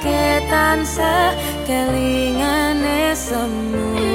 ketan sa kelingane semu.